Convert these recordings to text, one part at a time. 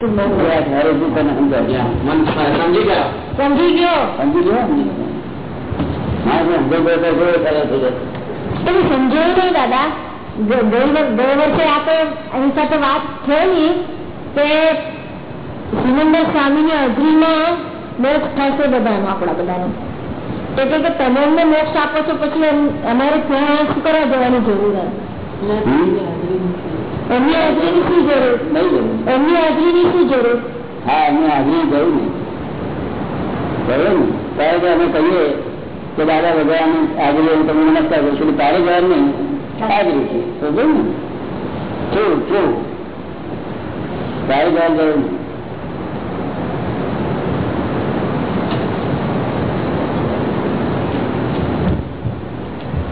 સમજી ગયો. સમજી ગયો? સમજી ગયો. તમે સમજાયું નહીં દાદા. ગઈ વર્ષે આપણે એની સાથે વાત થયેલી કે સિમંદર સ્વામી ની અઘરીમાં મોક્ષ થશે બધાનો આપણા બધાનો. તો કે તમે અમને મોક્ષ આપો છો પછી અમારે ત્યાં શું કરવા જવાની જરૂર એમની હાજરીની શું જરૂર? એમની હાજરીની શું જરૂર? હા, એમની હાજરી જરૂર ને. બરોબર ને. અમે કહીએ કે દાદા ભગવાન હાજરી તમે નમસ્કાર કરશો તારે જવાબ નહીં. હાજરી છે. બરોબર ને? કેવું કેવું તારે જવાબ જરૂર નહીં.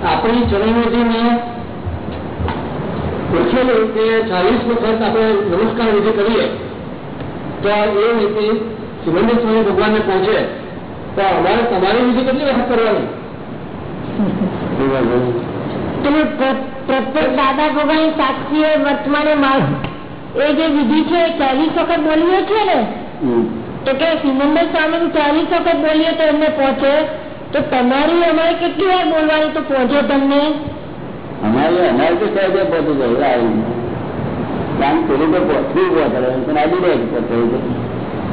આપણી ચરણોજીને લખેલું રીતે ચાલીસ વખત આપણે નમસ્કાર વિધિ કરીએ તો એ રીતે સિમંદર સ્વામી ભગવાનને પહોંચે. તો અમારે તમારી વિધિ કેટલી વખત કરવાની? પ્રત્યેક દાદા ભગવાન સાક્ષી વર્તમાને એ જે વિધિ છે ચાલીસ વખત બોલીએ છે ને? તો કે સિમંદર સ્વામી ચાલીસ વખત બોલીએ તો એમને પહોંચે. તો તમારી અમારે કેટલી વાર બોલવાની? તો પહોંચે તમને. અમારે અમારે તો સહેજે પહોંચી જાય કારણ પેલું તો પહોંચવું પહોંચે પણ આજે રહે પહોંચે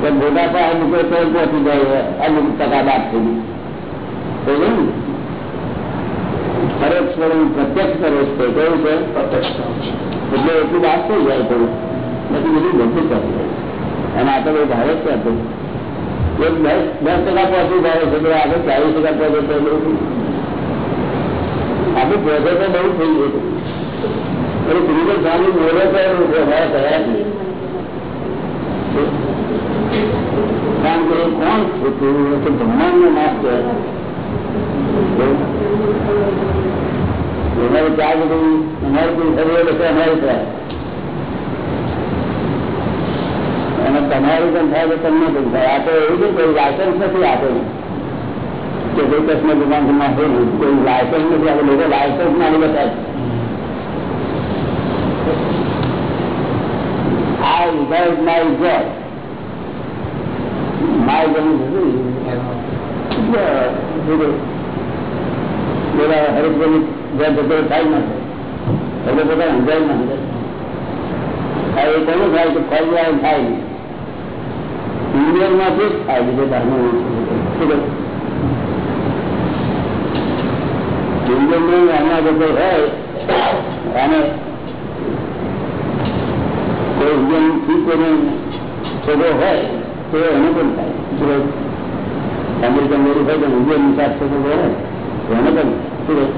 તો મોટા પાસે મૂકે તો પહોંચી જાય અમુક ટકા બાદ સુધી ને. પરોક્ષ સ્વરૂપ પ્રત્યક્ષ પરોક્ષ છે કેવું છે? પ્રત્યક્ષ એટલે એટલું વાત થઈ જાય થોડું. પછી બધું બધું કરી જાય અને આ તો બહુ ભારે છે હતું એક દસ દસ ટકા પહોંચી જાય છે આગળ ચાલીસ ટકા પહોંચે તો આપણે ભોગે તો બહુ થઈ ગયું એટલે બોલે તો કારણ કે કોણ છે. બ્રહ્માંડ નો નાશ બધું અમારે કોઈ શરીર હશે અમારે ત્યાં અને તમારું પણ થાય તો તમને પણ થાય. આ તો એવું છે કોઈ લાયસન્સ નથી આપેલું. કે કોઈ કૃષ્ણ ભગવાન કોઈ લાયસન્સ નથી આપણે લોકો લાયસન્સ ના without my God. My God is પેલા જ્યાં જતો થાય ના બધા સમજાય ના એ થાય કે ફરી થાય? નહીં ઇન્ડિયનમાંથી જ થાય? બીજે ધર્મનું એમના જો કોઈ હોય, અને કોઈ ઇન્ડિયનથી છોકરો હોય, તો એને પણ થાય. અમેરિકન મેરી હોય તો ઇન્ડિયન નિશાળ છોકરો હોય તો એને પણ સુરત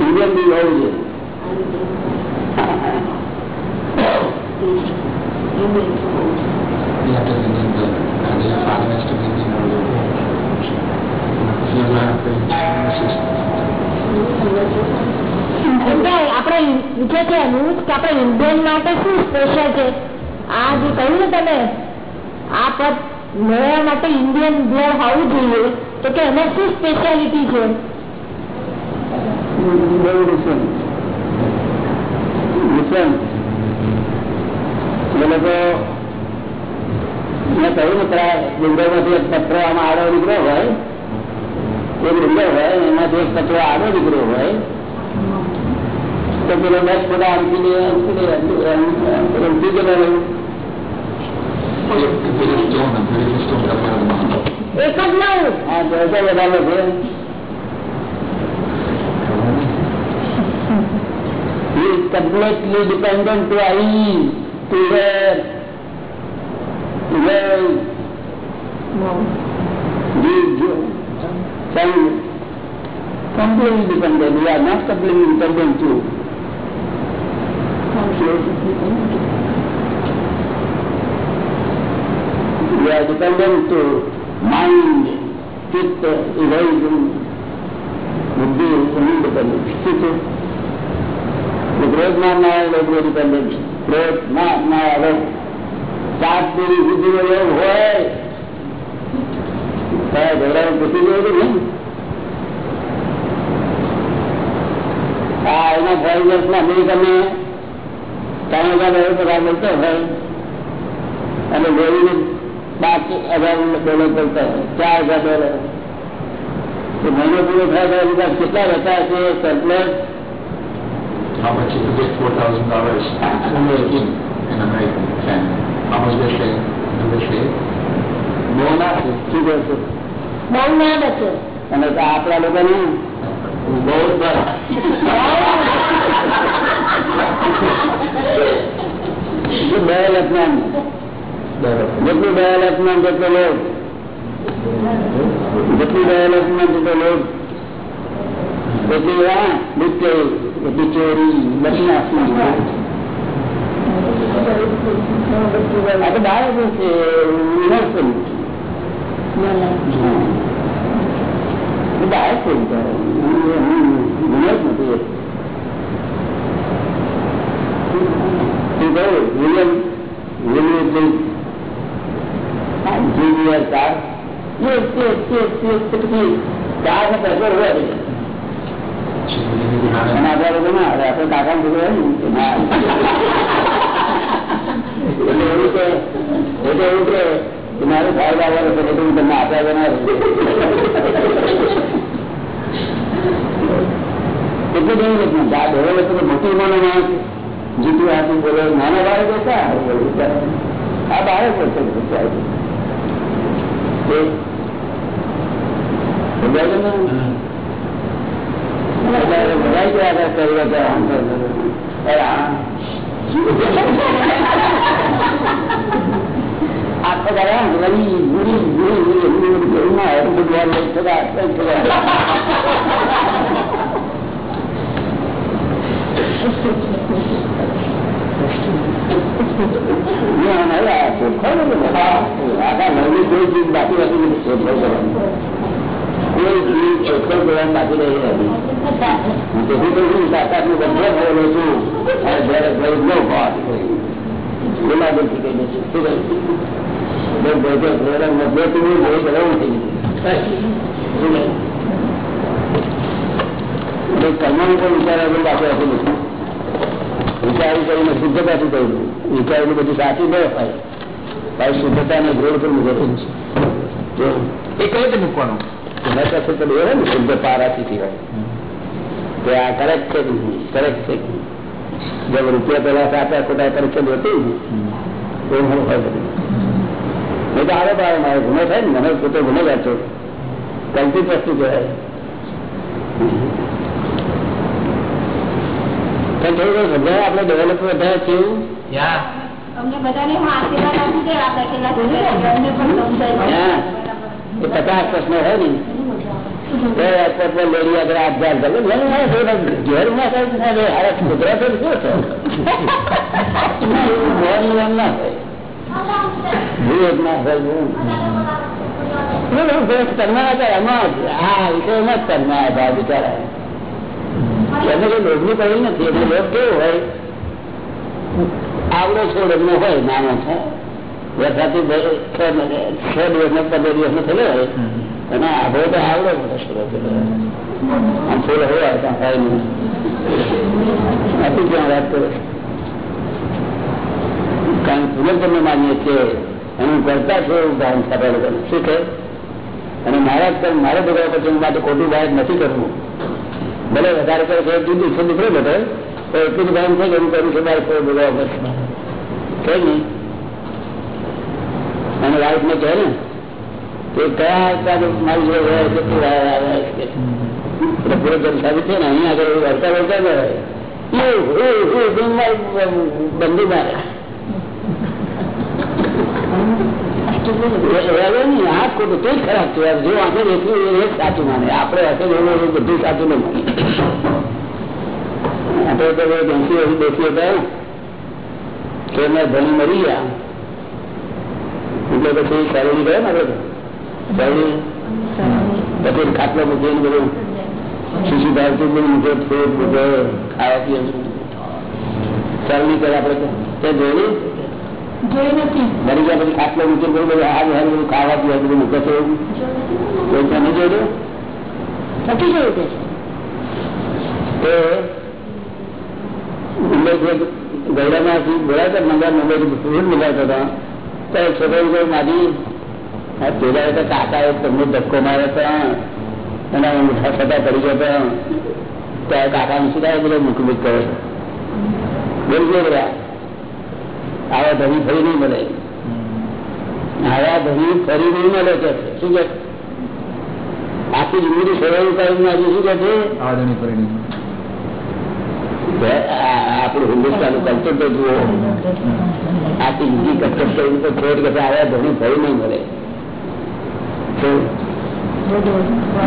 ઇન્ડિયન બી હોવું જોઈએ. આપણે પૂછે છે એનું કે આપણે ઇન્ડિયન માટે શું સ્પેશિયલ છે? આ જે કહ્યું ને તમે, આ પદ મેળવવા માટે ઇન્ડિયન બ્લડ હોવું જોઈએ. તો કે એમાં શું સ્પેશિયાલિટી છે? મેં કહ્યું ને પત્ર આમાં આડો નીકળ્યો હોય એક ડુંગર હોય એમાંથી એક પથ્થર આડો નીકળ્યો હોય તો પેલો દસ બધા આમથી ઊંચી ગયેલો રહ્યું એક જ નવું હા તો બધા છે He is completely dependent to I, to her, to her. He is some completely dependent. We are not completely dependent to. We are dependent to mind, chitta, evasion, buddhi, independent. ક્રોધમાં ના આવે લોકો ડિપેન્ડન્ટ ક્રોધ ના ના આવે સાત સુધી એવું હોય કયા ઘોડા પૂછી ગયો ને આ એના ફોરેનર્સ ના અમેરિકન ત્રણ હજાર ડોલર પગાર મળતો હોય અને ગોળીને પાંચ હજાર ડોલર મળતો હોય ચાર હજાર ડોલર તો મહિનો પૂરો થાય તો એની પાસે કેટલા રહેતા હશે surplus How much if you get four thousand dollars? In American family? How much they say? Do they say? બહુ ના છે શું કહે છે બહુ ના બચો અને તો લોકો લોકોને બહુ બસ ડેવલપમેન્ટ જેટલું ડેવલપમેન્ટ જેટલો લોક જેટલું દયાલ અપમાન જેટલો લોક એટલી આ લુચ્ચો એટલી ચોરી, બદમાશી. આ તો બાળકો છે universal. બાળક છે બિચારા. ગુનો જ નથી એ. શું કહ્યું? William William please junior car yes yes yes yes પછી કાર ને પેટ્રોલ હોય Should we leave it behind? અને આપણા લોકો ના હવે આપણે કાકા ને છોકરા હોય ને એટલે એવું એટલે એવું મારે સાહેબ આવવાનો છે એટલે હું તમને આપ્યા બનાવ એટલે ડેવલપમેન્ટ આ ડેવલપમેન્ટ મોટી ઉંમરનો માણસ જીતું હાથું બોલે નાના બાળકો એવું વિચારે? આ બાળકો? એટલે બધા ગયા હતા કરવા આ આખો દાડા વળી ગુરી ગુરી ગુરી એમની બધી ના હોય. ના, ના, ને બાકી રહી નથી. તેથી તો હું તાકાતનું બધે છું અને નો કહ્યું? બે તું કર્મનું પણ વિચાર સાચું ન ભાઈ શુદ્ધતાને ગ્રોડ પર મૂકેલું છે જો એ કઈ રીતે મૂકવાનું તો શુદ્ધ પારાથી સિવાય આ કરેક્ટ છે કરેક્ટ છે કે રૂપિયા પેલા સાચા ખોટા કરેક્શન હતી એવું મને હોય એ તો આરોપ આવે મારો ગુનો થાય ને મને પોતે ગુનો છો કલ્પિત વસ્તુ કહેવાય. પણ થોડું ઘણું સમજાય આપણે ડેવલપ વધારે એ પચાસ પ્રશ્ન હોય ને. તો એરપોર્ટ પર લેડી આગળ થોડા ઘેર ના થાય કુદરત જ શું છે? ના, આવડો છોડ એમનો હોય નાનો છે વરસાદથી છ દિવસનો પંદર દિવસનો થયેલો હોય અને આભો તો આવડો મોટો છોડો હોય. છોડ હોય નથી ક્યાં વાત કરે કારણ પુનર્જન્મ માનીએ છીએ. એનું કરતા છે એવું ભાન લોકોને શું છે? અને મારા મારે બધા પછી માટે ખોટું બાદ નથી કરવું. ભલે વધારે કરે છે જુદું છે નીકળે બધે. તો એટલું જ ભાન છે કે હું કરું છું મારે કોઈ બધા કે નહીં? અને વાઇફને કહે ને, કે કયા કયા મારી જોડે રહે છે આવે આવે છે પૂરો જલસાવી છે ને, અહીંયા આગળ વળતા વળતા રહે એવું એવું એવું મારે હવે નહીં આ ખોટું તે જ ખરાબ છે. જો આપણે એટલું એ સાચું માને. આપણે હશે બધું સાચું ન માને. આપણે તો ખાવા પીવાનું શરણી કરે આપણે તે? જોયું મરી ગયા પછી ખાટલો મૂકીને બધું બધું હાર હાર બધું ખાવા પીવા બધું મૂકે છે એવું? કોઈ તમે જોયું? નથી જોયું તે તો ઉલ્લેખ ગયડામાંથી બોલાતા મંગા મુંબઈ હતા. છોકરી કોઈ મારી પેલા તો કાકા તમને ધક્કો માર્યો હતા અને મીઠા છતાં પડી ગયા હતા. ત્યારે કાકા ને સીધા બધો મુખબુક કરે બોલજો બધા આવા ધણી ફરી નહીં મળે. આવા ધણી ફરી નહીં મળે કે શું કે આખી જિંદગી સેવાનું કરીને આજે શું કે છે? આપણું હિન્દુસ્તાન કલ્ચર તો જુઓ. આખી જિંદગી કલ્ચર કરીને તો છોડ કે આવા ધણી ફરી નહીં મળે.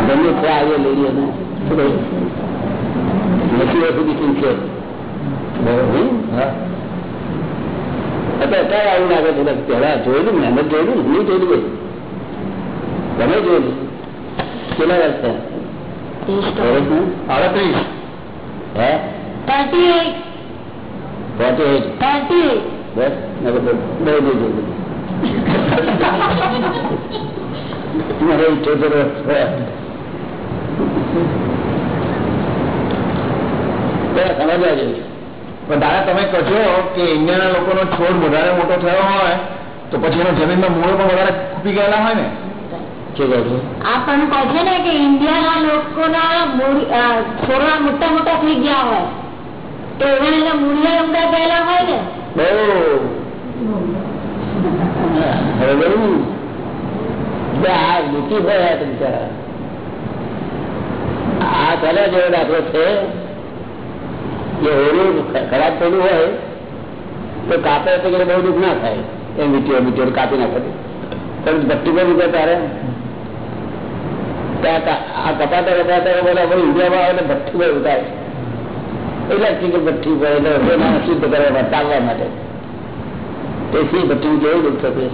ગમે છે આવે લઈ ને. શું કહ્યું? નથી બરોબર? હા. અત્યારે આવું લાગે છે? પેલા જોયેલું મહેનત જોયેલું ને નહીં જોયેલું ભાઈ તમે જોયેલું. કેટલા વર્ષ થયા? વર્ષ હે? થર્ટી એટ પહોંચે એ થર્ટી એટ બસ બહુ નહીં જોયેલું મારે ઇઠ્યોતેર વર્ષ થયા સમજવા જેવું છે. પણ દાદા તમે કહો કે ઇન્ડિયાના લોકોનો છોડ વધારે મોટો થયો હોય તો પછી એનો જમીનમાં મૂળો પણ વધારે ખૂપી ગયેલા હોય ને? શું કહો છો. આ પણ કહે છે ને કે ઇન્ડિયાના લોકોના છોડવા મોટા મોટા થઈ ગયા હોય તો એવા એના મૂળિયા ઊંડા ગયેલા હોય ને? બહુ. હવે બહુ. બે આ દુઃખી હોય આ બિચારા. આ ચાલ્યા જેવો દાખલો છે. કે હોરું ખરાબ થયેલું હોય, તો કાપે તો બહુ દુઃખ ના થાય. એ મીઠીઓ મીઠીઓ કાપી નાખે. પણ ભટ્ટી પર મૂકે તારે આ કપાતા કપાતા બોલા આપણે ઇન્ડિયામાં આવે ભઠ્ઠી પર ઉતારે. ઇલેક્ટ્રિકલ ભઠ્ઠી પર, એટલે શુદ્ધ કરવા ચાલવા માટે. તેથી ભઠ્ઠી કેવું દુઃખ થતું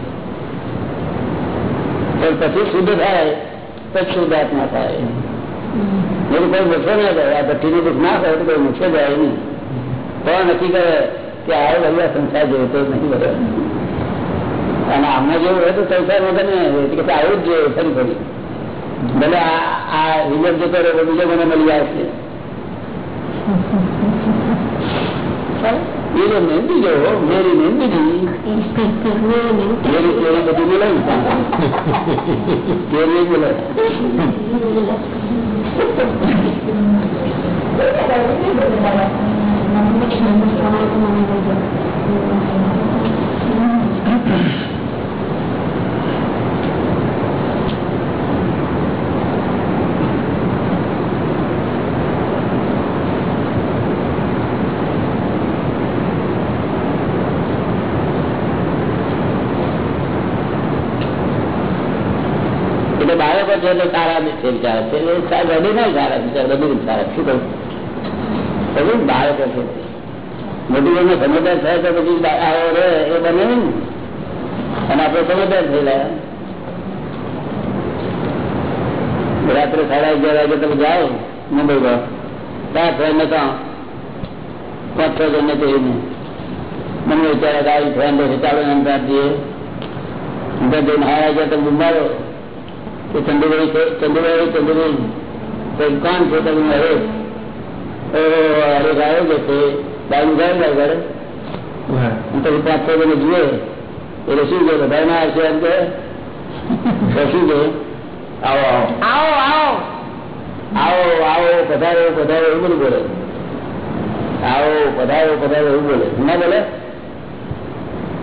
પછી શુદ્ધ થાય, પછી શુદ્ધાત્મા થાય. એનું કોઈ નુકસાન ના થાય આ ભઠ્ઠીની બુક ના થાય તો કોઈ નુકસાન જાય નહીં. કોણ નક્કી કરે કે આ બધા સંસાર જોયો તો નહીં બધો. અને આમના જેવું હોય તો સંસાર વગર નહીં કે આવું જ જોઈએ, ફરી ફરી. ભલે આ રિઝલ્ટ જતો રહ્યો બીજો મને મળી આવશે મેરી મહેંદી જો મેરી મહેંદી. મેરી કેરી બધી બોલાવી કેરી બોલાવી ખુશ થઈ ગયા છે એટલે સાહેબ નહીં સારા બિચારા બધું સારા શું કહું? બધું બાળક હશે મોટી બહેનો સમજદાર થાય તો પછી બા- આવો રે એ બને ને. અને આપણે સમજદાર થયેલા. રાત્રે સાડા અગિયાર વાગે તમે જાઓ મુંબઈમાં. ત્યાં ફ્રેન્ડ હતા પાંચ છ જણને કહીને મને વિચારે કે આવી ફ્રેન્ડ છે, ચાલો એમ ત્યાં જઈને હારા ગયા તમે મારો કે ચંદુભાઈ છે ચંદુભાઈ ચંદુભાઈ કોણ છે તમે ઓ અરે ગાયો જે છે બાજુ ગાય આગળ. પછી પાંચ છ જણે જુએ. એટલે શું છે બધા ના આવશે એમ કે? શું છે આવો આવો. આવો આવો. આવો આવો પધારો પધારો એવું બધું બોલે. આવો પધારો પધારો એવું બોલે. ના બોલે?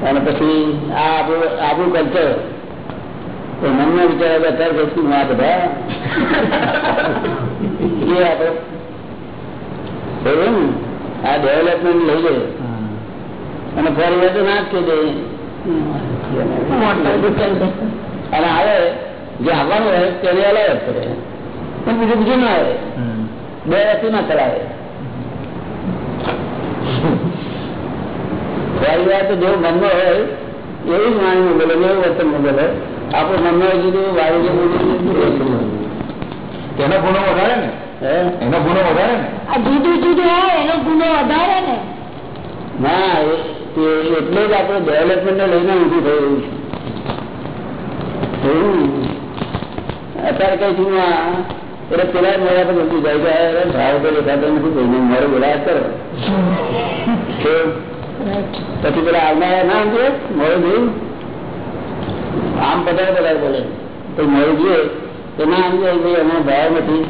અને પછી આ આપણું આપણું કલ્ચર તો મનમાં વિચાર અત્યારે પછી આ બધા એ આપણે ને આ ડેવલપમેન્ટ લઈ લે. અને ફરી વાર તો ના જ કહી દે અને આવે જે આવવાનું હોય તેને અલાય જ કરે. પણ બીજું બીજું ના આવે બે વસ્તુ ના ચલાવે ફરી વાર તો જેવું મનમાં હોય એવું જ માનવું બોલે એવું વર્તન બોલે આપણું મનમાં જુદું વાયુ તેનો ગુનો વધારે ને? એનો ગુનો વધારે ને? આ જુદું જુદું હોય એનો ગુનો વધારે ને? ના એટલે જ આપણે ડેવલપમેન્ટ લઈને ઊભું થયું છે. અત્યારે કઈ છું એટલે પેલા મળ્યા પર ઊભી જાય કે ભાવ તો દેખાતો નથી કોઈને મારે બોલાયા કરો પછી પેલા આવનારા ના સમજે મળે જોયું આમ બધા બધા બોલે તો મળી જોઈએ, તો ના સમજે ભાઈ અમે ભાવ નથી.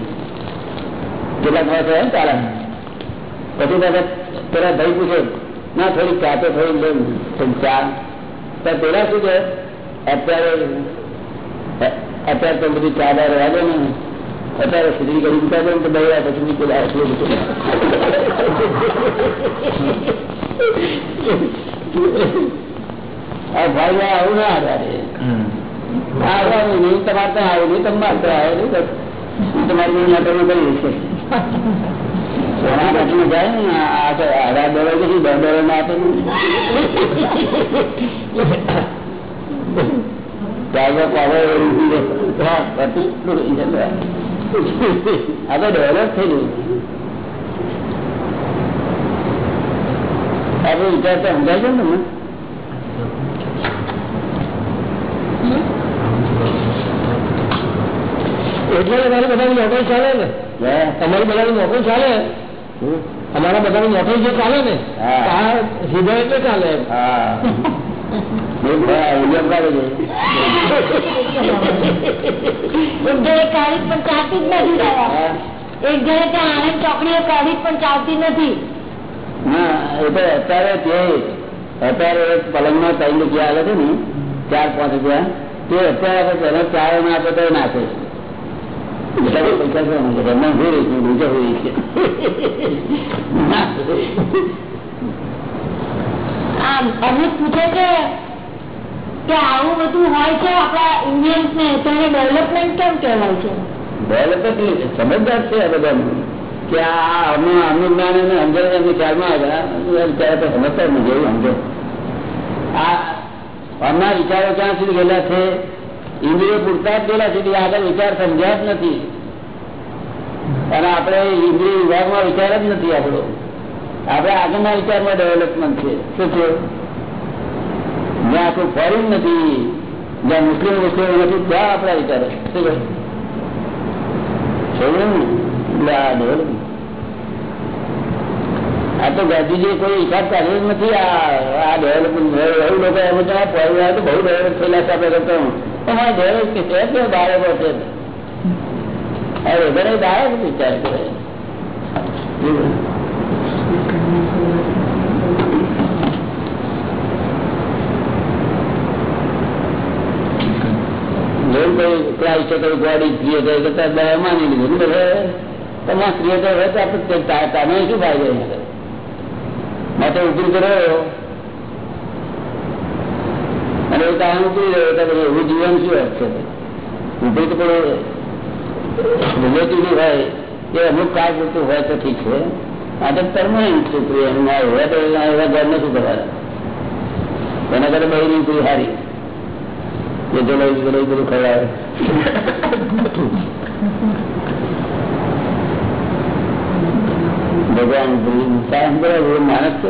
કેટલાક માણસો એમ ચાલે. પછી બધા પેલા ભાઈ પૂછે, ના થોડી ચા તો થોડી લે થોડી ચા તો પેલા શું છે અત્યારે અત્યારે તો બધી ચા રહેવા ને. અત્યારે સુધી કરી મૂકા દે ને, તો બહુ પછી પેલા એટલું બધું. ભાઈ આવું ના આધારે આવવાનું નહીં તમારે ત્યાં આવું નહીં તમારે ત્યાં આવું નહીં તમારી માટે કરી છે. સોના કાચમાં જાય ને તો આધાર ડોલર પછી દસ ડોલરમાં આપે આ તો ડેવલપ થઈ ગયું. આપણે વિચારતા સમજાય છે ને એટલે તમારી બધાની નોકરી ચાલે ને? તમારી બધાની નોકરી ચાલે? અમારા બધાની નોકરી જે ચાલે ને આ સીધા એટલે ચાલે એક છે. જણે કાઢી પણ ચાલતી નથી હા. એક ત્યાં આનંદ ચોકડીઓ કાઢી પણ ચાલતી નથી. ના એ અત્યારે તે અત્યારે એક પલંગમાં ત્રણ રૂપિયા આવે છે ને ચાર પાંચ રૂપિયા તે અત્યારે આપણે ચાર ના આપે તો નાખે એટલા સમજદાર છે આ બધા. કે આ અમનું જ્ઞાન અને અંદર એમને ખ્યાલમાં આવ્યા ત્યારે તો સમજતા જ જેવું સમજો. આ અમના વિચારો ક્યાં સુધી ગયેલા છે? ઇન્દ્રિયો પૂરતા જ પેલા સુધી આગળ વિચાર સમજ્યા જ નથી. અને આપણે ઇન્દ્રિય વિભાગમાં વિચાર જ નથી આપણો. આપણે આગળના વિચારમાં ડેવલપમેન્ટ છે. શું છે? જ્યાં આપણું ફોરેન નથી, જ્યાં મુસ્લિમ મુસ્લિમ નથી, ત્યાં આપણા વિચારો શું એટલે આ તો ગાંધીજી કોઈ હિસાબ કાઢ્યો નથી. આ ડેવલપમેન્ટ એવું લોકો એમ તો બહુ ડેવલપ થયેલા છે આપણે કરતા તમારે ડેવલપ કે છે કે બાળકો છે. હવે બધા બાળક વિચાર કરે. ગોડ ક્રિએટર કરતા દયા માની લીધું. બધા તમારા ક્રિએટર હોય તો આપણે શું ફાયદો માટે ઊભી કર્યો અને એ કામ ઊભી રહ્યો એવું જીવન શું હશે વિપરીત પણ રિલેટિવ હોય, એ અમુક કાળ પૂરતું હોય તો ઠીક છે. આ પરમાનન્ટ છોકરી એમ હોય, તો એવા ઘર નથી કરવાના? એના કરતા બહુ નીકળી સારી એ જલાઈ જલાઈ બધું ખવડાવે. ભગવાન માણસ છે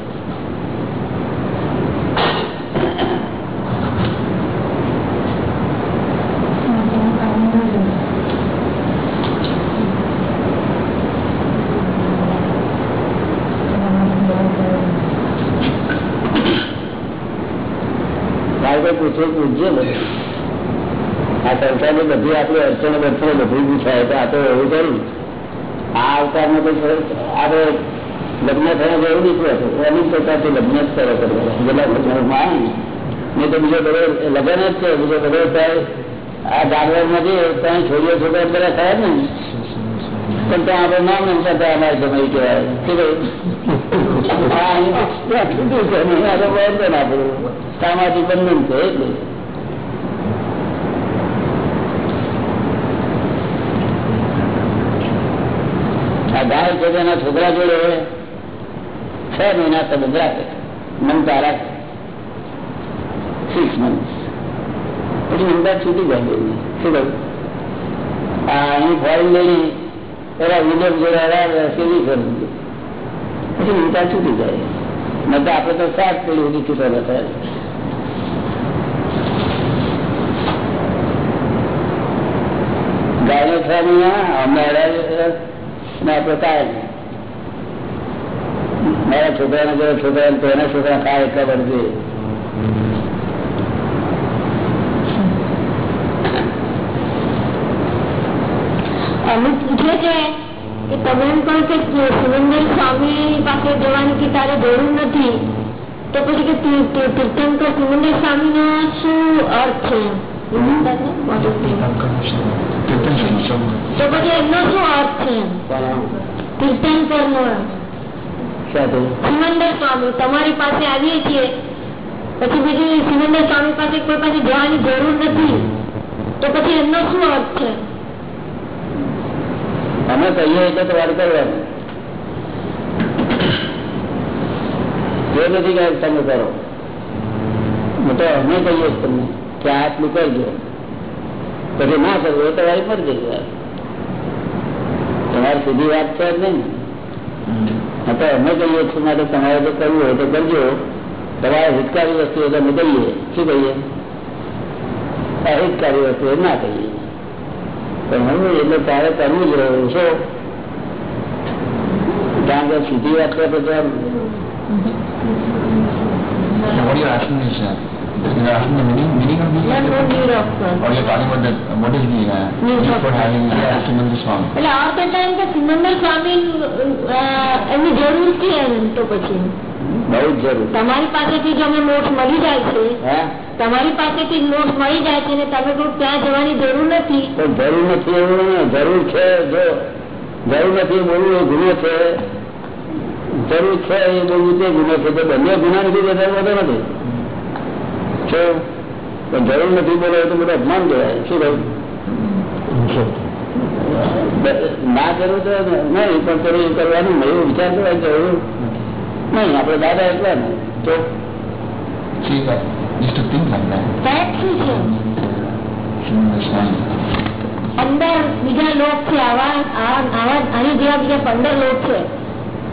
આ સંસારની બધી આપણી અડચણો બચણો બધી પૂછાય તો આ તો એવું કર્યું આ અવતારમાં તો આપણે લગ્ન થયા એવું નીકળ્યો હતો એની પ્રકારથી લગ્ન જ કરો જેટલા લગ્નમાં આવે ને તો બીજો બધો લગ્ન જ છે, બીજો બધો ત્યાં આ જાનવરમાં નથી ત્યાં છોડીઓ છોકરા બધા થાય ને પણ ત્યાં આપણે નામ નમતા ત્યાં અમારે જમાઈ કહેવાય. કે ભાઈ અહીં ત્યાં સામાજિક બંધન છે એટલે. આ ગાય છે છોકરા જોડે છ મહિના સંબંધ રાખે મમતા રાખે સિક્સ મંથ પછી મમતા છૂટી જાય. શું કહ્યું? આ અહીં ફોરેન લેડી પેલા વિલેજ જોડે કેવી કરી પછી મમતા છૂટી જાય. તો આપણે તો સાત પેઢી સુધી છૂટા થાય ગાયનો છ મહિના અમને અઢાર ને મારા છોકરાને જો છોકરા તો એના છોકરા ખાય એટલા બધું પૂછે છે કે તમે એમ કહો કે સુરેન્દ્ર સ્વામી પાસે જવાની કે તારે જરૂર નથી, તો પછી કે તીર્થંકર સુરેન્દ્ર સ્વામી નો શું અર્થ છે? તમારી પાસે આવીએ છીએ પછી બીજું સિમંદર સ્વામી પાસે કોઈ પાસે જવાની જરૂર નથી તો પછી એમનો શું અર્થ છે અમે કહીએ એટલે તો વાર કરવાનું જે નથી તમે કરો તો અમે કહીએ તમને કે આટલું કરજો. પછી ના કરવું એ તમારી પર જઈ તમારી સીધી વાત છે જ નહીં. તો અમે કહીએ છીએ માટે તમારે જો કરવું હોય તો કરજો. તમારે હિતકારી વસ્તુ તો અમે કહીએ. શું કહીએ? અહિતકારી વસ્તુ હોય ના કહીએ. પણ હું એટલે તારે કરવું જ રહ્યું છે. કારણ કે સીધી વાત કરે તો uh, uh, uh, uh, uh, તમારી પાસેથી જો નોટ મળી જાય છે તમારી પાસેથી નોટ મળી જાય છે તમે કોઈ ત્યાં જવાની જરૂર નથી જરૂર નથી જરૂર છે જો જરૂર નથી બોલવું ગુનો છે જરૂર છે એ બોલવું તે ગુનો છે તો બંને ગુના નથી દેતા નથી છે? પણ જરૂર નથી બોલો એ તો બધું અપમાન કહેવાય. શું કહ્યું? ના કરવું તો નહીં પણ કરવું એ કરવાનું નહીં એવું વિચાર કરવા જરૂર નહીં આપણે દાદા એટલા ને. તો? See, uh, used to think like that. Fact શું છે? Srimandi Swami. અંદર બીજા લોક છે આવા આ- આવા આની જેવા બીજા પંદર લોક છે.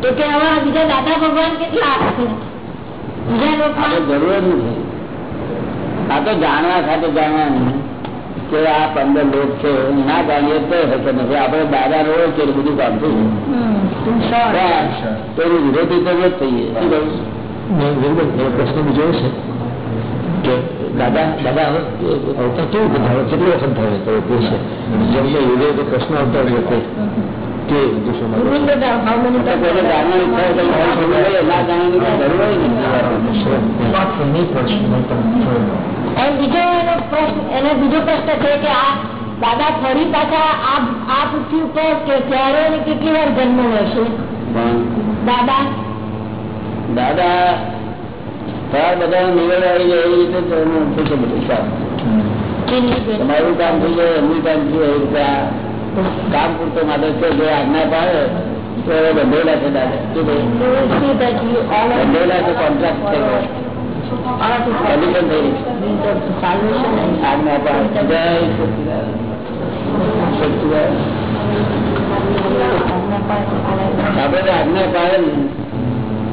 તો કે આવા બીજા દાદા ભગવાન કેટલા છે બીજા આ લોકમાં? તો જરૂર જ નથી. આ તો જાણવા સાથે જાણવાનું. કે આ પંદર લોક છે ના જાણીએ તો હશે નથી. આપડે દાદા નો છે બધું કામ થઈ જાય તો એની વિરોધી તો જ થઈએ. પ્રશ્ન બીજો છે કે દાદા દાદા અવતાર કેવું હવે કેટલી વખત થાય તો છે. જેમ કે યુગે તો પ્રશ્ન આવતા વખતે બીજો પ્રશ્ન છે કે આ દાદા ફરી પાછા આ પૃથ્વી ઉપર કે કેટલી વાર જન્મ લેશે દાદા? દાદા તાર બધા નિવેડ આવી જાય એવી રીતે તમારું કામ થઈ જાય એમનું કામ થઈ જાય એ રીતે આ કામ પૂરતો માટે છે, જે આજ્ઞા પાડે, તો બંધેલા છે દાદા. બંધેલા છે. કોન્ટ્રાક્ટ થઈ ગયો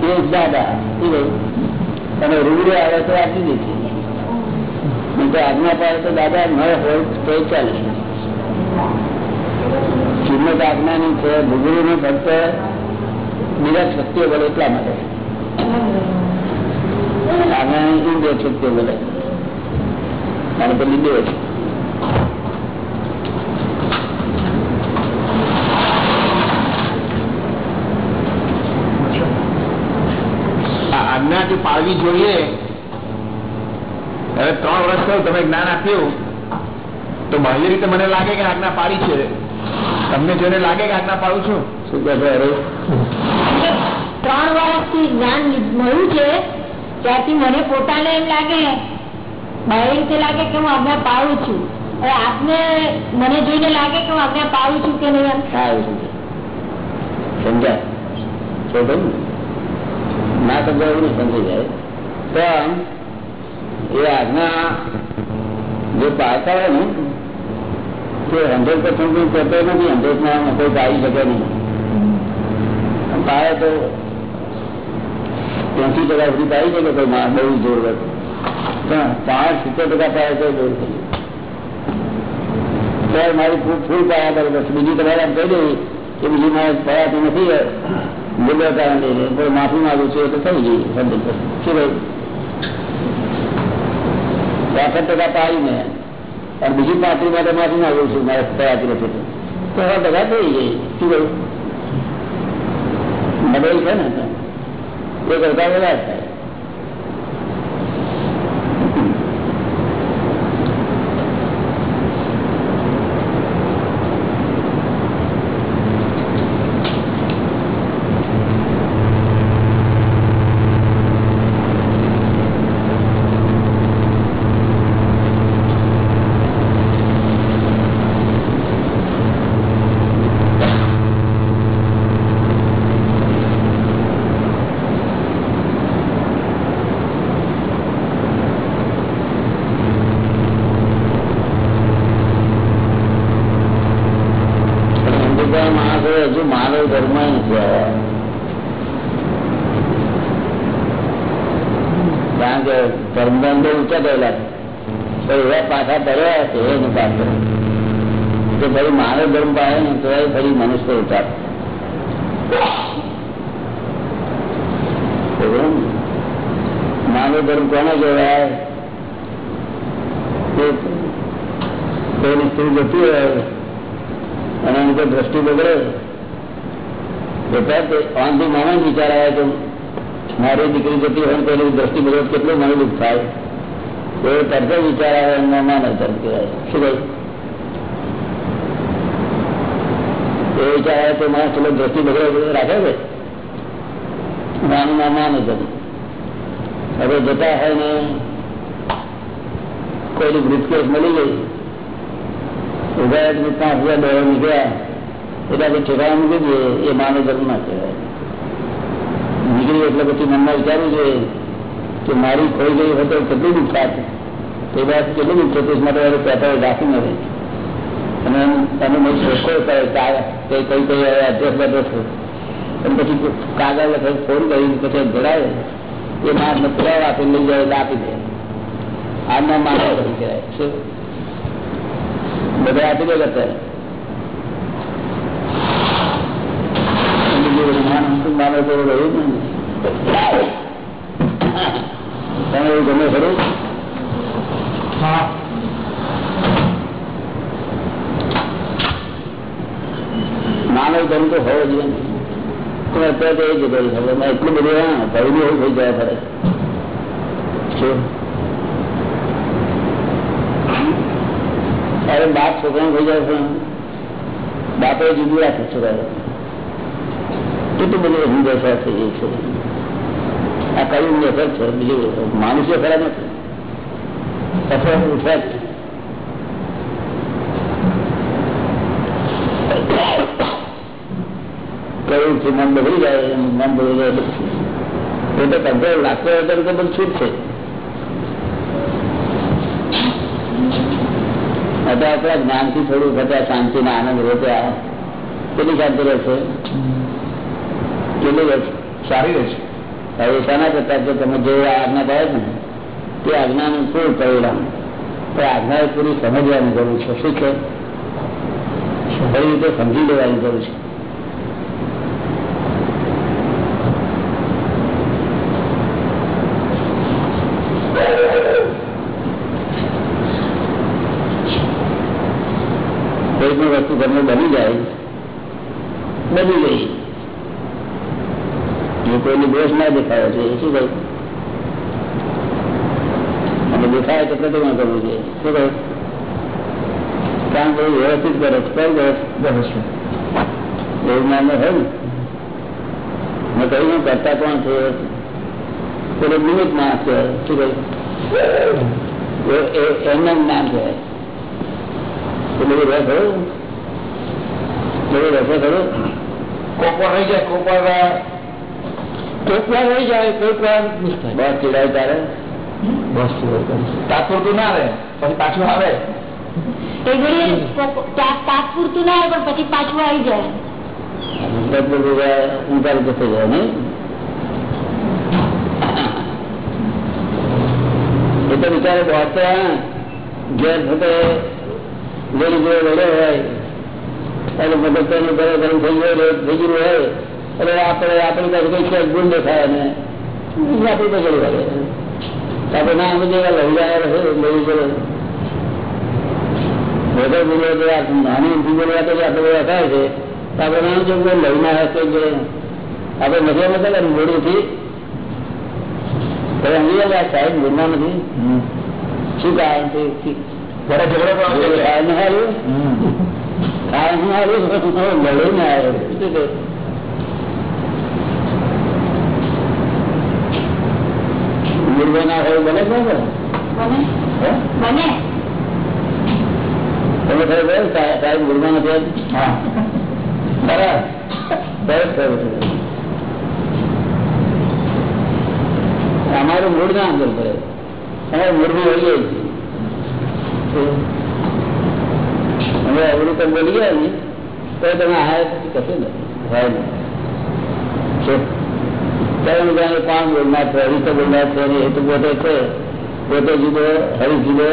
એ દાદા. રૂબરૂ આવે તો આપી નહીં આજ્ઞા પાડે તો દાદા, ન હોય તો ચાલે. કિંમત આજ્ઞાની છે રૂબરૂ નું ફક્ત બીજા શક્તિઓ બોલે એટલા માટે. આજ્ઞાની ઇન્દ્રિય શક્તિઓ બોલે. અને પેલી બે છે આજ્ઞા પાળવી જોઈએ. હવે ત્રણ વર્ષ થયું, તમે જ્ઞાન આપ્યું. તો બાહ્ય રીતે મને લાગે કે આજ્ઞા પાડી છે. તમને જોઈને લાગે કે આજ્ઞા પાડું છું? શું કહે છે અરે ત્રણ વર્ષથી જ્ઞાન મળ્યું છે ત્યાંથી મને પોતાને એમ લાગે બાહ્ય રીતે લાગે કે હું આજ્ઞા પાડું છું. હવે આપને મને જોઈને લાગે કે હું આજ્ઞા પાડું છું કે નહીં સમજાય? ના સમજાય એવું સમજી જાય. પણ એ આજ્ઞા જે પાડતા હોય ને તે હંડ્રેડ પર્સન્ટ કહેતો નથી હંડ્રેડમાં કોઈ પાડી શકે નહીં. પાડે તો ત્યાંથી ટકા સુધી પાઈ શકે કોઈ માં બહુ જોર હતું પણ પાંચ સિત્તેર ટકા પાયા તો જોર થયું મારી ફૂલ પાયા કરે બસ બીજી તમારે એમ કહી દેવી કે બીજી મારે પડાતી નથી બોલ્યા કારણ લઈને પણ માફી માંગુ છું તો થઈ ગઈ સમજ શું ભાઈ ટકા પાડી મેં. અને બીજી પાત્રી માટે માફી આવ્યું છું, મારે તૈયારી નથી. તો. હવે બધા થઈ ગઈ શું કહ્યું? નબળી છે ને? એ કરતા વધારે થાય હિન્દુસ્તાન માણસો હજુ માનવ ધર્મ નથી આવ્યા કારણ કે ધર્મ તો ઊંચા ગયેલા છે. તો એવા પાછા ભર્યા છે એની પાસે કે ભાઈ માનવ ધર્મ પાડે ને તો એ ફરી મનુષ્ય ઊંચા માનવ ધર્મ કોને કહેવાય કે કોઈની સ્ત્રી જતી હોય અને એની કોઈ દ્રષ્ટિ બગડે? તો આનથી માનો વિચાર આવે કે મારી દીકરી જતી હોય કોઈની દ્રષ્ટિ બગડે તો કેટલું મને દુઃખ થાય? એ તરત વિચાર આવે એમના માનવ ધર્મ કહેવાય. શું કહ્યું? એ વિચાર આવે તો માણસ થોડો દ્રષ્ટિ બગડે રાખે છે? નાનું ના માનવ ધર્મ હવે જતા હોય ને કોઈની બ્રીફકેસ મળી ગઈ, ઊભા પાંચ હજાર ડોલર નીકળ્યા, એટલે આપણે ઠેકાણા મૂકી દઈએ, એ માનવ ધર્મ ના કહેવાય. નીકળી એટલે પછી મનમાં વિચારવું જોઈએ કે મારી ખોઈ ગઈ હોય તો કેટલું દુઃખ થાત તે બાદ કેટલું દુઃખ થતું માટે મારે પેપર રાખી ન રહે અને તમે મેં શોખો કરે કઈ કઈ કઈ એડ્રેસ બેડ્રેસ અને પછી કાગળ લખે ફોન કરી પછી ભરાય એ માણસને પુરાવા આપી લઈ જાય એટલે આપી દે આના માનવ ધર્મ કહેવાય શું બધા આપી દે કરતા માનો તો રહ્યું જ નહીં તમે એવું ગમે ખરું? માનવ ધર્મ તો હોવો જોઈએ પણ અત્યારે તો એ જ કરી શકે મેં એટલું બધું હા ભરેલું એવું થઈ જાય ફરે અરે બાપ છોકરા થઈ જાય છે બાપે જુદી રાખે છોકરા કેટલું બધું એની થઈ જાય છે. આ કયું અસર છે? બીજું માનુષ્ય ખરા નથી? અસર ઉઠે કયું છે મન બગડી જાય મન બગડી જાય એ તો કંટ્રોલ લાગતો હોય તો બધું છૂટ છે અત્યારે આપણા જ્ઞાનથી થોડું બધા શાંતિ ના આનંદ રહે ત્યાં કેટલી શાંતિ રહેશે? કેટલી રહેશે? સારી રહે છે હવે શાના કરતા કે તમે જે આજ્ઞા છે ને, તે આજ્ઞાનું પૂરું પરિણામ? તો આજ્ઞા પૂરી સમજવાની જરૂર છે. શું છે? ખરી રીતે સમજી લેવાની જરૂર છે. કોઈ પણ વસ્તુ તમને બની જાય, બની ગઈ. કોઈની દોષ ના દેખાયો છે શું કહ્યું અને દેખાય તો પ્રતિમા કરવું જોઈએ શું કહ્યું કામ બહુ વ્યવસ્થિત કરે છે કઈ વ્યવસ્થિત. એવું નામ હોય ને? મેં કહ્યું કરતા કોણ છે? પેલો નિમિત્ત માણસ કહેવાય શું કહ્યું એમના નામ કહેવાય બધું રસ ખરું? બધું રસે ખરું? કોક રહી જાય કોઈક વાર હોય જાય કોઈક વાર બસ ચીડાય તારે બસ તાત્પુરતું ના પાછું આવે? ના આવે પછી પાછું આવી ઘેર હોય એનું મદદ કરવું થઈ ગયું હોય. એટલે આપણે આપણી પાસે કઈ છે ગુણ દેખાય ને આપણી તો ગયું હોય. આપણે ના સમજે લઈ જાય લઈ ગયો નાની તો આપણે બધા થાય છે તો આપણે નાનું જો કોઈ લઈને આવ્યા છે કે આપણે મજા ને મોડુંથી સાહેબ બોલવા નથી. શું કારણ છે? કારણ નહીં આવ્યું આવ્યો શું મૂળમાં ના હોય બને બરાબર બને. તમે છે સાહેબ સાહેબ નથી હા. બરાબર. સરસ સરસ અમારું મૂળ ના અંદર પડે. અમારે મૂળમાં હોઈએ અમે અવરું તો બોલી ગયા ને તો તમે પછી કશું ને હું જાણે કોણ બોલનાર છે હરી તો બોલનાર છે ને એ તો પોતે છે. પોતે જુદો હરી જુદો.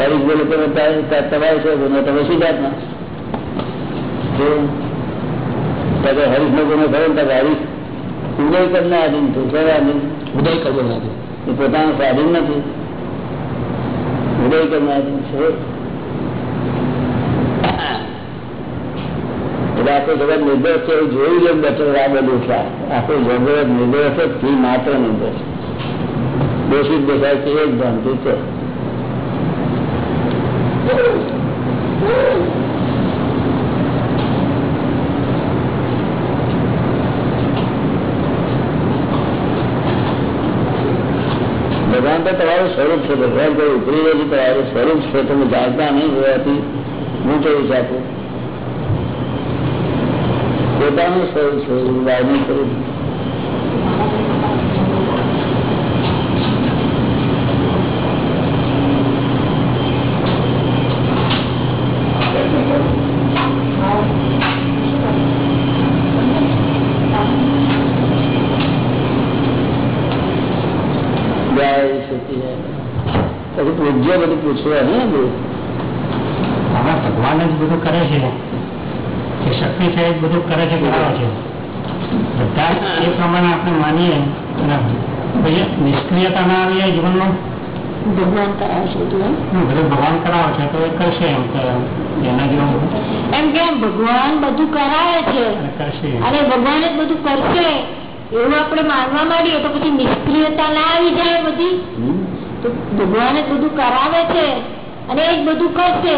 હરી બોલે તો તમારે છે તમે શું જાતના? ત્યારે હરીશ નો ગુનો થયો ને ત્યારે હરીશ ઉદય કરના આધીન છું ક્યારે આધીન? ઉદય એ પોતાનું સ્વાધીન નથી. ઉદય કરના આધીન છે. એટલે આખું જગત નિર્દોષ છે, એવું જોયું જ બેઠો આ બધું છે આખું જગત નિર્દોષ જ થી માત્ર નિર્દોષ દોષિત દેખાય છે, એ જ ભ્રાંતિ છે. ભગવાન તો તમારું સ્વરૂપ છે, ભગવાન કોઈ ઉતરી રહ્યું તમારું સ્વરૂપ છે, તમે જાણતા નહીં હોવાથી હું કહી શકું. પોતાનું સ્વરૂપ છે બહારનું સ્વરૂપ પછી બધું પૂછવા ને બધું? હવે ભગવાન જ બધું કરે છે. જે શક્તિ છે એ બધું કરે છે કરાવે છે. બધા એ પ્રમાણે આપણે માનીએ પછી નિષ્ક્રિયતા ના આવી જાય જીવનમાં. ભગવાન કરાવે છે તો એ કરશે એમ એના જેવું. એમ કે ભગવાન બધું કરાવે છે. અને ભગવાન જ બધું કરશે. એવું આપણે માનવા માંડીએ તો પછી નિષ્ક્રિયતા ના આવી જાય બધી. તો ભગવાન જ બધું કરાવે છે અને એ બધું કરશે.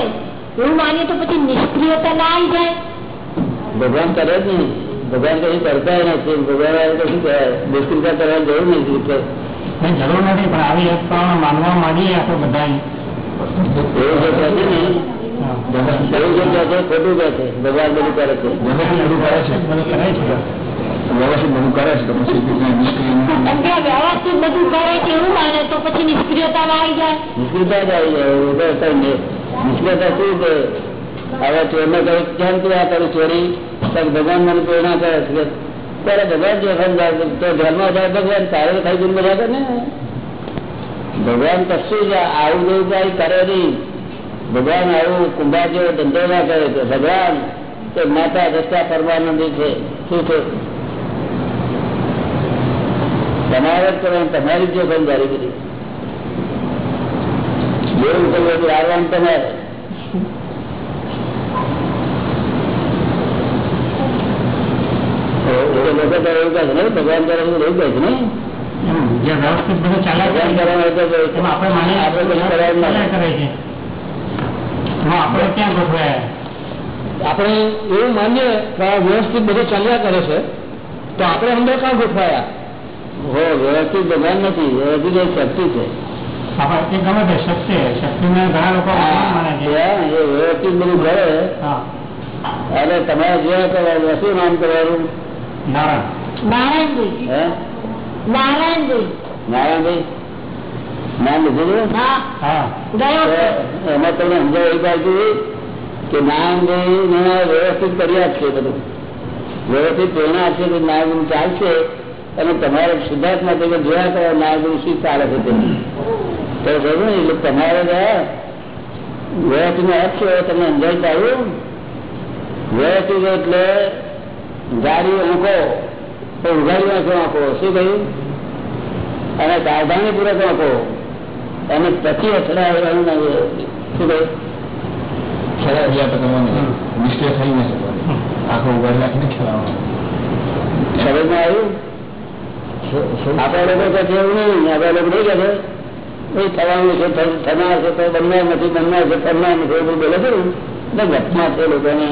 એવું માનીએ તો પછી નિષ્ક્રિયતા ના આવી જાય. ભગવાન કરે જ નહીં. ભગવાન કઈ કરતા ય નથી ભગવાન આવે તો શું કહેવાય? નિષ્ક્રિયતા કરવાની જરૂર નથી કે. કઈ જરૂર નથી પણ આવી એક પ્રમાણે માનવા માંડીએ આપણે બધા એવું જે કહે છે ને હા. એવું જે કહે છે ખોટું કહે છે. ભગવાન બધું કરે છે. વ્યવસ્થિત બધું કરે છે. બધું કરે છે. વ્યવસ્થિત બધું કરે છે તો પછી બીજા નિષ્ક્રિય એમ કે વ્યવસ્થિત બધું કરે છે એવું માને તો પછી નિષ્ક્રિયતા ના આવી જાય. નિષ્ક્રિયતા જ આવી જાય. એવું તો કઈ નહીં. નિષ્ક્રિયતા શું કે? હવે ચોરને કહ્યું કેમ તું આ કરી ચોરી? તો ભગવાન મને પ્રેરણા કરે છે ત્યારે ભગવાન જે તો ધ્યાનમાં જાય ભગવાન તારે ખાઈ ગુણ બધા ને ભગવાન કશું જ આવું જેવું કઈ કરે નહીં. ભગવાન આવું કુંભાર જેવો ધંધો ના કરે છે. ભગવાન તે માતા દત્તા પરમાનંદી છે. શું છે? તમારે જ કરવાનું, તમારી જ જોખમદારી બધી. જેવું કરવું એટલે આવવાનું તમારે એ લોકો તો એવું કહે છે ને ભગવાન કરે એવું કહે છે ને એમ જે વ્યવસ્થિત બધું ચાલ્યા ભગવાન કરે કરવાનું હોય તો એમાં આપણે માનીએ આપણે કશું કરવાનું ના ચાલ્યા કરે એવું રહી જાય છે ને આપણે એવું માનીએ કે વ્યવસ્થિત બધું ચાલ્યા કરે છે તો આપણે અંદર ક્યાં ગોઠવાયા હો વ્યવસ્થિત ભગવાન નથી વ્યવસ્થિત એ શક્તિ છે વ્યવસ્થિત બધું હા અને તમારે જે શું નામ કરવાનું નારાયણભાઈ હે? નારાયણભાઈ નારાયણભાઈ નામ લીધું છે? હા. હા. ગયો તો એમાં તમને સમજાવ એ બાજુ કે નારાયણભાઈ વ્યવસ્થિત કરી આપશે બધું. વ્યવસ્થિત પ્રેરણા છે કે નારાયણ ચાલશે અને તમારે સિદ્ધાર્થ માટે જોયા કરો ના શું ચાલે છે તો ને એટલે તમારે વ્યવસ્થિત અર્થ છે તમને અંદાજ પાડ્યું વ્યવસ્થિત એટલે ગાડી ઊંઘો તો ઉઘાડી નાખો આંખો શું કહ્યું? અને સાવધાની પૂર્વક આંખો અને પછી અથડાવવાનું ના શું કહ્યું? ખેલા ગયા તો કરવાનું મિસ્ટેક થઈ ન શકવાની આખો ઉગાડી રાખીને ખેલાવાનું. સમજમાં આવ્યું? આપણા લોકો કહે એવું નહીં. આપણા લોકો નહીં કહે એ થવાનું છે થનાર છે તો બનનાર નથી બનનાર છે કરનાર નથી. એવું બોલે છે ને. ઘટના છે લોકોને.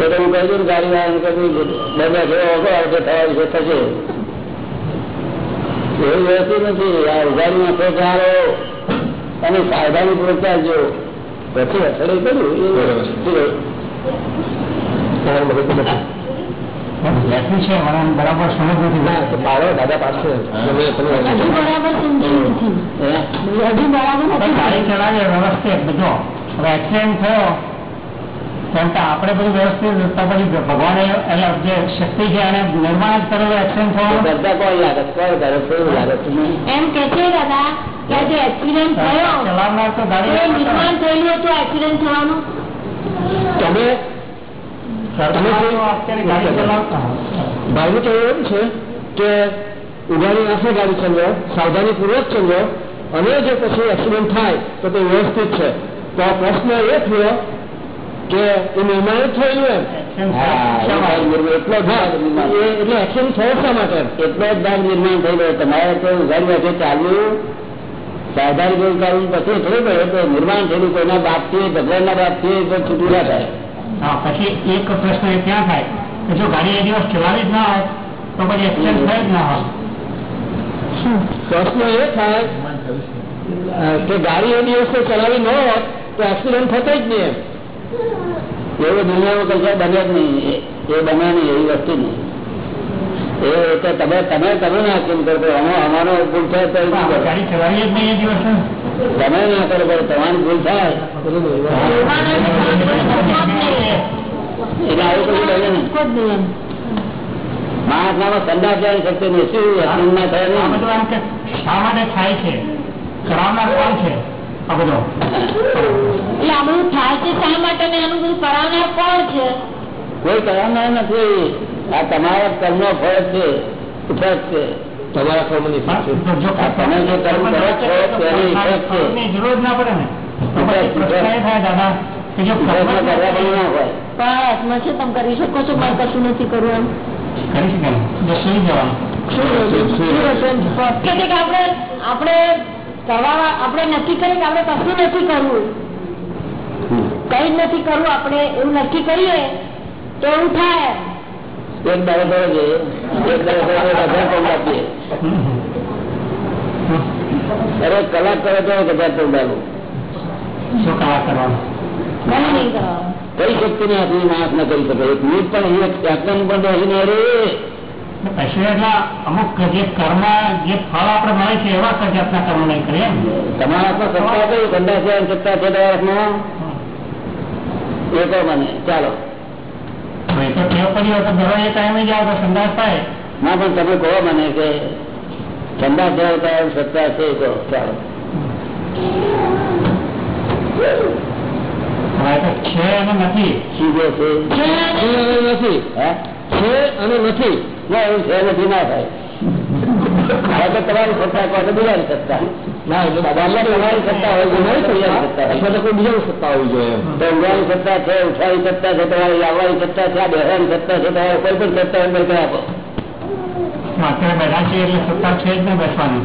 તો તો હું કહી દઉં ગાડી વાળાને કહ્યું બધા જેવો ઓગો આવશે થવા વિશે થશે એવું રહેતું નથી આ ઉઘાડીમાં ફેંકારો અને સાવધાની ચાલજો પછી અસર કર્યું દાદા પાસે તમે તમે બરાબર બધો હવે કે આપણે બધું વ્યવસ્થિત તો પછી ભગવાને જે શક્તિ છે એને નિર્માણ જ કરેલું એક્સિડન્ટ થવાનું કરતા કોણ લાગે કોણ કરે લાગે છે એમ કે છે દાદા કે જે એક્સિડન્ટ થયો ચલાવનાર તો ગાડી નિર્માણ થયેલું હતું એક્સિડન્ટ થવાનું? તમે ભાઈનું કહેવું એમ છે કે ઉગાડી નાખે ગાડી ચંદ્ર સાવધાની પૂર્વક ચંદ્ર અને જો પછી એક્સિડન્ટ થાય તો તે વ્યવસ્થિત છે. તો આ પ્રશ્ન એ થયો કે એ નિર્માણ જ થયેલું એમ. એટલો ભાગ એ- એટલે એક્સિડન્ટ થયો શા માટે એટલો જ ભાગ નિર્માણ થયેલો તમારે તો ઉઘાડી નાખે ચાલ્યું. સાવધાની પૂર્વક ચાલવું પછી થોડું પડે તો નિર્માણ થયેલું. કોઈના બાપથી ભગવાનના બાપથી કોઈ છૂટું ના થાય. હા પછી એક પ્રશ્ન એ ત્યાં થાય કે જો ગાડી એ દિવસ ચલાવી જ ના હોય તો પછી એક્સિડન્ટ થાય જ ના હોય. પ્રશ્ન એ થાય અ, કે ગાડી એ દિવસે ચલાવી ન હોત તો એક્સિડન્ટ થતો જ નહીં એમ. એવું દુનિયામાં કશા બને જ નહીં. એ- બને નહીં એવી વસ્તુ નહીં. એ તો તમે તમે તમે ના કેમ કરો? અમે અમારો ભૂલ થાય તો કરો. તમે ના કરો પણ તમારી ભૂલ થાય. એટલે આવું કશું બને નહીં. જ નહીં એમ મહાત્મામાં સંદાસ જવાની શક્તિ નહીં. ના થાય શા માટે થાય છે? કરાવનાર કોણ છે? આ બધો એટલે આ બધું થાય છે? શા માટે ને બધું કરાવનાર કોણ છે? કોઈ કરનાર નથી. આ તમારા કર્મનો ફળ છે ઇફેક્ટ છે. તમારા કર્મની તમે જે કર્મ કરો છો તેની ઇફેક્ટ છે. જરૂર ના પડે ને. દાદા કર્મ કરી શકો છો? કશું નથી કરવું એમ. કરી શકે જો શું હતું? શું હતું એમ? કે છે કે આપણે આપણે કરવા આપણે નક્કી કરીએ કે આપણે કશું નથી કરવું. કઈ નથી કરવું આપણે એવું નક્કી કરીએ તો એવું થાય. એક દાડો કરો છે એક દાડો કરો તો હજાર પગ આપીએ અરે કલાક કરે તો એક હજાર પગ આપું શું કલા કરવાનું? કઈ નહીં ને આપણી માણસ ન કરી શકે. એક મિનિટ પણ એક સેકન્ડ પણ બેસી નહીં રે પછી એટલે અમુક જે કર્મ જે ફળ આપણે મળે છે એવા કઈ જાતના કર્મ નહીં કરીએ તમારા હાથમાં સત્તા કઈ ધંધા છે સત્તા છે તમારા હાથમાં? એ કહો મને ચાલો. એ તો ટેવ પડી હોય તો દરરોજ એ ટાઈમે જાઓ તો સંદાસ થાય. ના પણ તમે કહો મને કે ઠંડા ધરાવતા એવું સત્તા છે એ કહો ચાલો છે અને નથી. શું છે? છે નથી. હે? છે અને નથી. ના એવું છે નથી ના થાય. તો તમારી સત્તા કહો તો બીજાની સત્તા. ના એટલે દાદામાં તમારી સત્તા હોય છે નહીં સત્તા અથવા તો કોઈ બીજાની સત્તા હોવી જોઈએ તો ઊંઘવાની સત્તા છે ઉઠવાની સત્તા છે તમારી લાવવાની સત્તા છે આ બેસવાની સત્તા છે તમારે કોઈ પણ સત્તા અંદર કરી આપો. અત્યારે બેઠા છીએ એટલે સત્તા છે જ ને બેસવાની?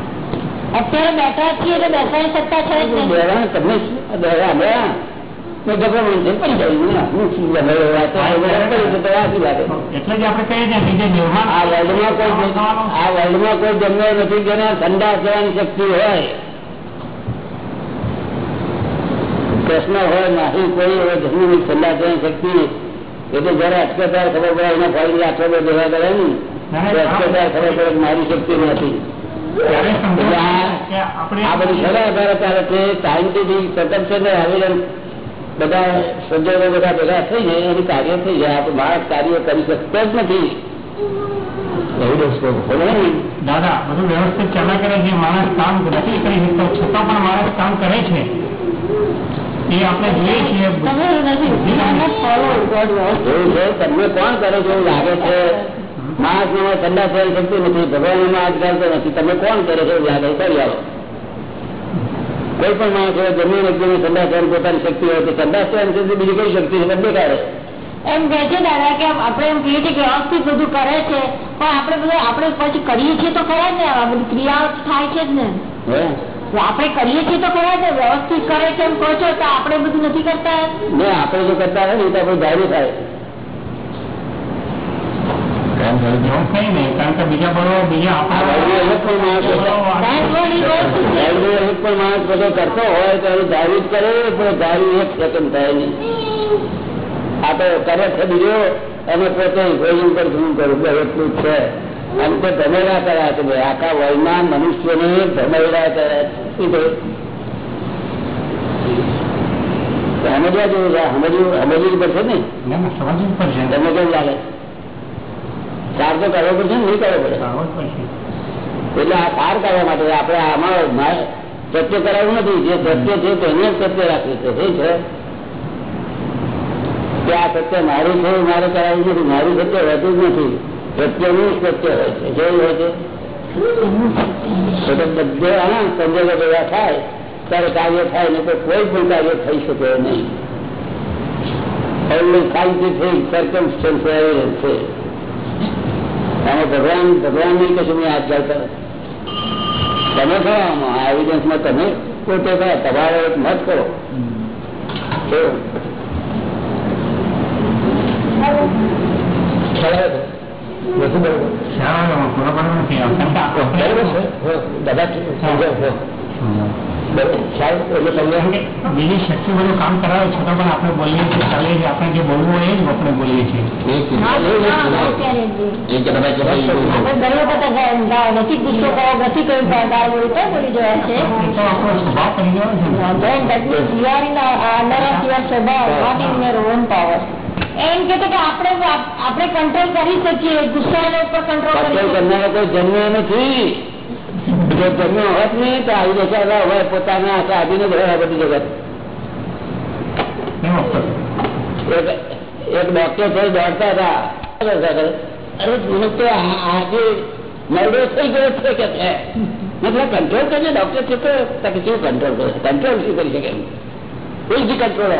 અત્યારે બેઠા છીએ એટલે બેસવાની સત્તા છે જ નહીં તમને એટલે જ આપણે કહીએ છીએ કે જે નિર્માણ આ વર્લ્ડમાં કોઈ આ વર્લ્ડમાં કોઈ જન્મે નથી જેને ઠંડા થવાની શક્તિ હોય. પ્રશ્ન હોય નહીં કોઈ એવો જન્મની ઠંડા થવાની શક્તિ એ તો જરા અટકેદાર ખબર પડે એના ફરી આટલો બધો દેવા કરે ને. તો અટકેદાર ખબર પડે કે મારી શક્તિ નથી. ત્યારે સમજો એટલે આ કે આપણે આ બધી શેના આધારે ચાલે છે સાયન્ટિફિક સતત છે ને એવિડન્સ બધા સંજોગો બધા ભેગા થઈ જાય એની કાર્ય થઈ જાય. આપણે માણસ કાર્ય કરી શકતો જ નથી. દાદા બધું વ્યવસ્થિત ચાલ્યા કરે છે માણસ કામ નથી કરી શકતો. છતાં પણ માણસ કામ કરે છે. એ આપણે જોઈએ છીએ. તમને કોણ કરે છે એવું લાગે છે? માણસ ઠંડા થયેલ શકતું નથી. ભગવાન આજકાલ તો નથી. તમે કોણ કરે છે એવું લાગે? કરી આવો. કોઈ પણ માણસ હોય જમીન વ્યક્તિને સંદાસ થવાની પોતાની શક્તિ હોય તો થવાની શક્તિ બીજી કઈ શક્તિ છે? બંને કાઢે એમ કે છે દાદા કે આપણે એમ કહીએ છીએ કે વ્યવસ્થિત બધું કરે છે પણ આપણે બધું આપણે પછી કરીએ છીએ તો ખરા ને? આ બધી ક્રિયાઓ થાય છે જ ને. આપણે કરીએ છીએ તો ખરા ને? વ્યવસ્થિત કરે છે એમ કહો છો તો આપણે બધું નથી કરતા? ને આપણે જો કરતા હોય ને તો આપણે ધાર્યું થાય. કઈ નહીં કારણ કે બીજા બળો બીજા એક પણ માણસ બધો કરતો હોય તો એનું ધાર્યું જ કરે પણ ધાર્યું એક સેકન્ડ થાય નહીં. આ તો કરે છે બીજો અને પોતે ભોજન પર શું કરું બસ એટલું જ છે. અને તે ધમેડા કર્યા છે ભાઈ. આખા વયમાં મનુષ્યોને ધમેડા કર્યા છે. શું સમજવા જેવું છે સમજવું સમજવું પડશે ને? સમજવું પડશે. તમને કેવું લાગે? ચાર તો કરવો પડશે નહીં કરવો પડે. એટલે આ સાર કરવા માટે આપણે આમાં સત્ય કરાવ્યું નથી. જે સત્ય છે તેને સત્ય રાખ્યું છે. શું છે? કે આ સત્ય મારું છે મારે કરાવ્યું નથી. મારું સત્ય હોતું જ નથી. સત્યનું સત્ય હોય છે. કેવું હોય છે? બધે સંજોગો ભેગા થાય. ત્યારે કાર્ય થાય ને તો કોઈ પણ કાર્ય થઈ શકે નહીં. એમનું સાયન્ટિફિક થઈ સરકમ છે અને ભગવાન ભગવાન નહીં કશું મેં આજકાલ કરો તમે કહો આમાં આ એવિડન્સમાં તમે પોતે કહો તમારો એક મત કરો કેવું? એટલે તમને બીજી શક્તિ બધું કામ કરાવે છતાં પણ બોલીએ છીએ જે બોલવું એ જ બોલીએ છીએ. આપણે આપણે કંટ્રોલ કરી શકીએ ગુસ્સા ઉપર કંટ્રોલ કરી શકીએ. જન્મ નથી. જો જન્મ્યો હોત નહીં તો આવી દશા હોય પોતાના આધીન જ હોય બધી જગત. એક ડોક્ટર થઈ દોડતા હતા. અરે મને તો આજે નરડો થઈ ગયો છે કે છે? મતલબ કંટ્રોલ ડોક્ટર છે તો કંટ્રોલ કરે? કંટ્રોલ શું કરી શકે કોઈ જ કંટ્રોલ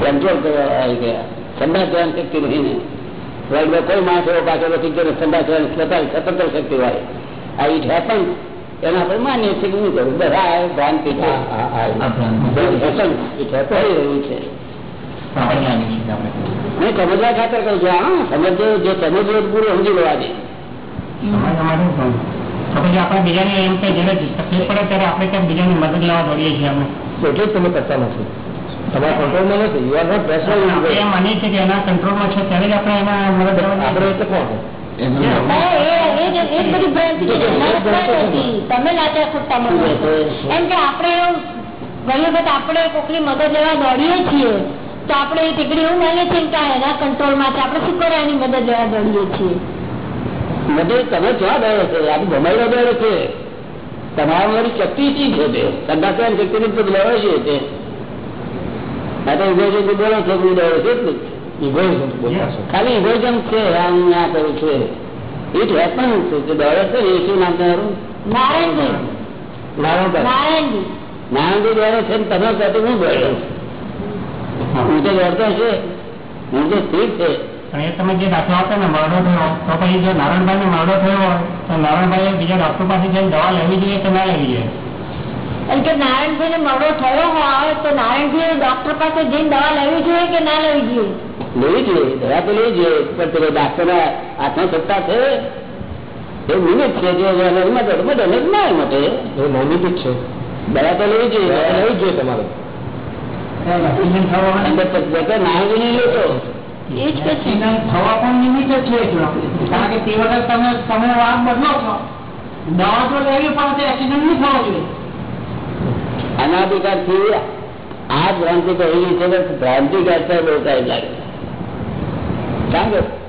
કંટ્રોલ કરવા આવી ગયા. સંદાસ જવાની શક્તિ નહીં ને. વર્લ્ડમાં કોઈ માણસ એવો પાછો નથી જવાની સ્વતંત્ર શક્તિ હોય આ ઇટ હેપન એના આપણે માનીએ છીએ શું કરું બધા ભ્રાંતિ થઈ રહ્યું છે આપણે જાણીએ નહીં સમજવા ખાતર કહું છું હા સમજો જે સમજવું પૂરું સમજી લેવા દે આપણે બીજાને એમ કે જેને તકલીફ પડે ત્યારે આપણે ક્યાંક બીજાની મદદ લેવા દોડીએ છીએ અમે એટલે તમે કરતા નથી તમારા કંટ્રોલમાં નથી. યુ આર નોટ આપણે એ માનીએ છે કે એના કંટ્રોલમાં છે ત્યારે જ આપણે એમાં મદદ લેવા આપણે એટલે કોણ છે. માનો છો. આપણે કોકની મદદ લેવા દોડીએ છીએ તો આપણે ટીકડી એવું માનીએ છીએ કે એના કંટ્રોલમાં છે. આપણે શું કરે એની મદદ લેવા દોડીએ છીએ? મદદ તમે ક્યાં ગયો છે? આ ભમાયેલો ડર છે. તમારા મારી શક્તિ શી છે તે કદાચ શક્તિ તો લેવા છે. તે તો ઇગોઇઝમથી બોલો છો ડરો એટલું ખાલી ઇગોઇઝમ છે આ કરું છું. ઇટ હેપન છે છે એ શું નામ તમારું? નારાયણજી. નારાયણભાઈ. નારાયણજી. નારાયણજી ડરે છે ને તમે કહો હું ડરો હું તો દોડતો છે. હું તો સ્થિર છે. પણ એ તમે જે દાખલો આપો ને મરડો થયો તો પછી જો નારાયણભાઈ મરડો થયો હોય તો નારાયણભાઈ બીજા ડોક્ટર પાસે જઈને દવા લેવી જોઈએ કે ના લેવી જોઈએ? એમ કે નારાયણભાઈ ને મળો થયો હોય તો નારાયણભાઈ ડોક્ટર પાસે જઈને દવા લેવી જોઈએ કે ના લેવી જોઈએ? લેવી જોઈએ દવા તો લેવી જોઈએ પણ પેલો ડાક્ટર હાથમાં સત્તા છે? એ નિમિત્ત છે જે મદદ ના માટે એ નિમિત્ત છે. દવા તો લેવી જોઈએ. દવા લેવી જોઈએ તમારે. નાહી નહીં લેતો એ જ કે છે. એક્સિડન્ટ થવા પણ નિમિત્ત છે કારણ કે તે વખત તમે તમે વાત બદલો છો. દવા તો લેવી પણ એક્સિડન્ટ નહીં થવો જોઈએ. અનાધિકારથી આ ભ્રાંતિ કહેલી છે ભ્રાંતિ કરતા બહુ ટાઈમ લાગે કારણ કે